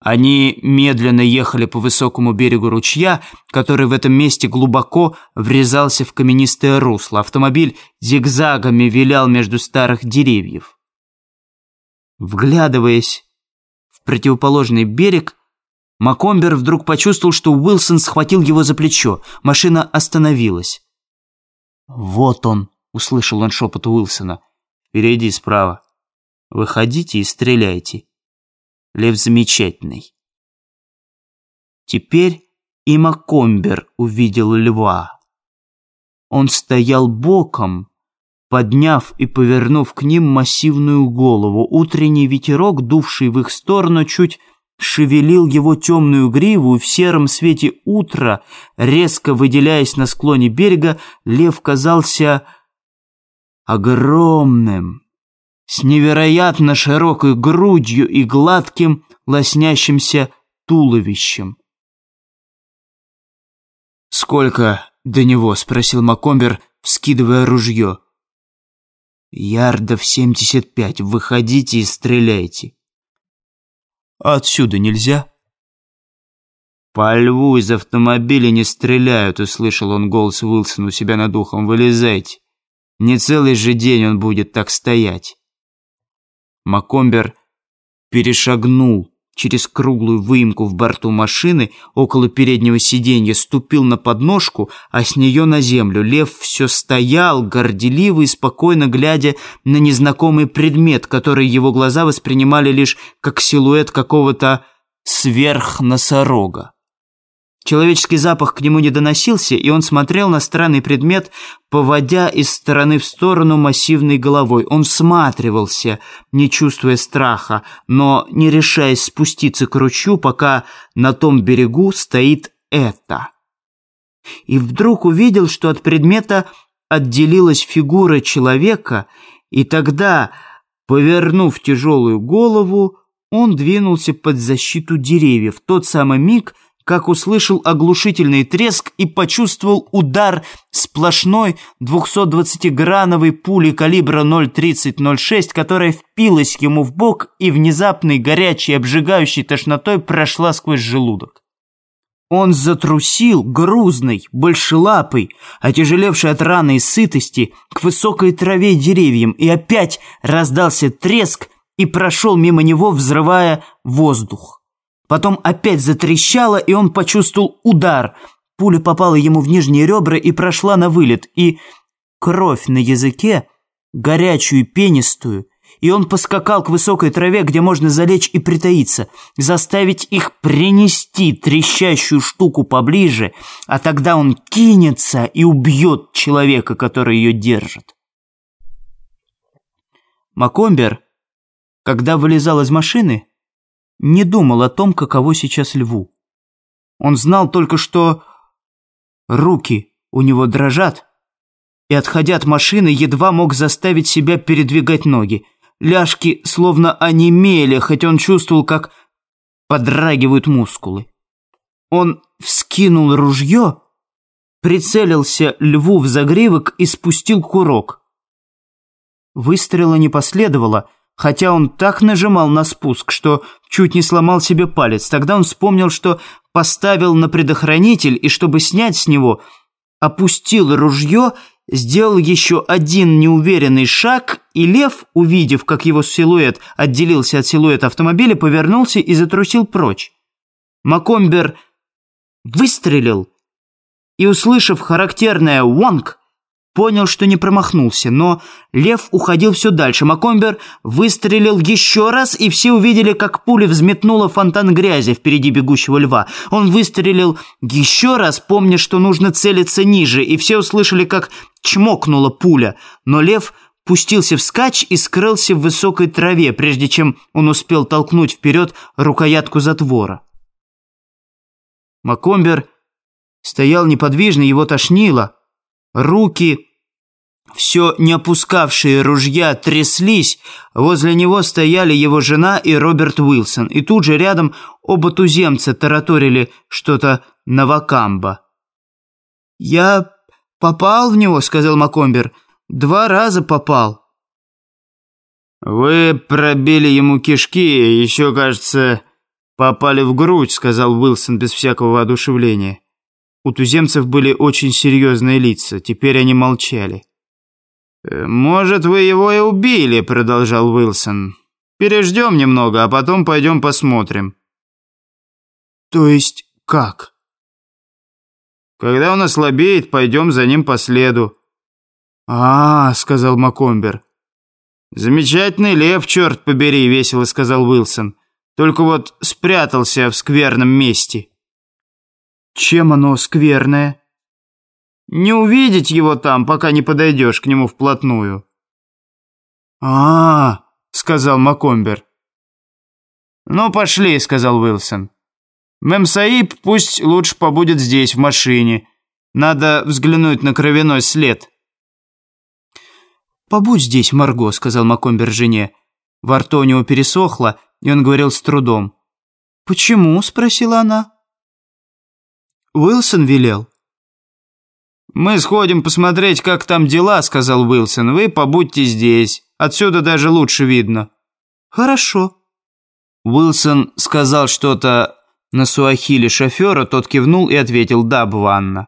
Они медленно ехали по высокому берегу ручья, который в этом месте глубоко врезался в каменистое русло. Автомобиль зигзагами вилял между старых деревьев. Вглядываясь в противоположный берег, Макомбер вдруг почувствовал, что Уилсон схватил его за плечо. Машина остановилась. «Вот он!» — услышал он шепот Уилсона. «Впереди справа. Выходите и стреляйте. Лев замечательный». Теперь и Макомбер увидел льва. Он стоял боком, подняв и повернув к ним массивную голову. Утренний ветерок, дувший в их сторону, чуть шевелил его темную гриву, и в сером свете утра, резко выделяясь на склоне берега, лев казался огромным, с невероятно широкой грудью и гладким, лоснящимся туловищем. «Сколько до него?» — спросил Макомбер, вскидывая ружье. «Ярдов семьдесят пять. Выходите и стреляйте». А отсюда нельзя?» «По льву из автомобиля не стреляют», — услышал он голос Уилсона у себя над ухом. «Вылезайте. Не целый же день он будет так стоять». Макомбер перешагнул через круглую выемку в борту машины около переднего сиденья, ступил на подножку, а с нее на землю. Лев все стоял, горделиво и спокойно глядя на незнакомый предмет, который его глаза воспринимали лишь как силуэт какого-то сверхносорога. Человеческий запах к нему не доносился, и он смотрел на странный предмет, поводя из стороны в сторону массивной головой. Он всматривался, не чувствуя страха, но не решаясь спуститься к ручью, пока на том берегу стоит это. И вдруг увидел, что от предмета отделилась фигура человека, и тогда, повернув тяжелую голову, он двинулся под защиту деревьев. В тот самый миг, как услышал оглушительный треск и почувствовал удар сплошной 220-грановой пули калибра 0.30-06, которая впилась ему в бок и внезапной горячей обжигающей тошнотой прошла сквозь желудок. Он затрусил, грузный, большелапый, отяжелевший от раны и сытости, к высокой траве деревьям, и опять раздался треск и прошел мимо него, взрывая воздух. Потом опять затрещало, и он почувствовал удар. Пуля попала ему в нижние ребра и прошла на вылет, и кровь на языке, горячую, пенистую, и он поскакал к высокой траве, где можно залечь и притаиться, заставить их принести трещащую штуку поближе, а тогда он кинется и убьет человека, который ее держит. Макомбер, когда вылезал из машины, не думал о том, каково сейчас льву. Он знал только, что руки у него дрожат, и, отходя от машины, едва мог заставить себя передвигать ноги. Ляжки словно онемели, хоть он чувствовал, как подрагивают мускулы. Он вскинул ружье, прицелился льву в загривок и спустил курок. Выстрела не последовало, хотя он так нажимал на спуск, что чуть не сломал себе палец. Тогда он вспомнил, что поставил на предохранитель, и чтобы снять с него, опустил ружье, сделал еще один неуверенный шаг, и лев, увидев, как его силуэт отделился от силуэта автомобиля, повернулся и затрусил прочь. Макомбер выстрелил и, услышав характерное «вонг», понял, что не промахнулся, но лев уходил все дальше. Макомбер выстрелил еще раз, и все увидели, как пуля взметнула фонтан грязи впереди бегущего льва. Он выстрелил еще раз, помня, что нужно целиться ниже, и все услышали, как чмокнула пуля. Но лев пустился вскачь и скрылся в высокой траве, прежде чем он успел толкнуть вперед рукоятку затвора. Макомбер стоял неподвижно, его тошнило. Руки все не опускавшие ружья тряслись, возле него стояли его жена и Роберт Уилсон, и тут же рядом оба туземца тараторили что-то на вакамбо. «Я попал в него», — сказал Макомбер. «Два раза попал». «Вы пробили ему кишки, еще, кажется, «Попали в грудь», — сказал Уилсон без всякого воодушевления. У туземцев были очень серьезные лица, теперь они молчали. «Э, «Может, вы его и убили», — продолжал Уилсон. «Переждем немного, а потом пойдем посмотрим». «То есть как?» «Когда он ослабеет, пойдем за ним по следу». «А, -а, -а сказал Макомбер. «Замечательный лев, черт побери», — весело сказал Уилсон. «Только вот спрятался в скверном месте». «Чем оно скверное?» «Не увидеть его там, пока не подойдешь к нему вплотную». «А, -а, -а сказал Макомбер. «Ну, пошли», — сказал Уилсон. «Мемсаиб пусть лучше побудет здесь, в машине. Надо взглянуть на кровяной след». «Побудь здесь, Марго», — сказал Макомбер жене. Во рту у него пересохло, и он говорил с трудом. «Почему?» — спросила она. «Уилсон велел». «Мы сходим посмотреть, как там дела», — сказал Уилсон. «Вы побудьте здесь. Отсюда даже лучше видно». «Хорошо». Уилсон сказал что-то на суахиле шофера, тот кивнул и ответил «да, Бванна».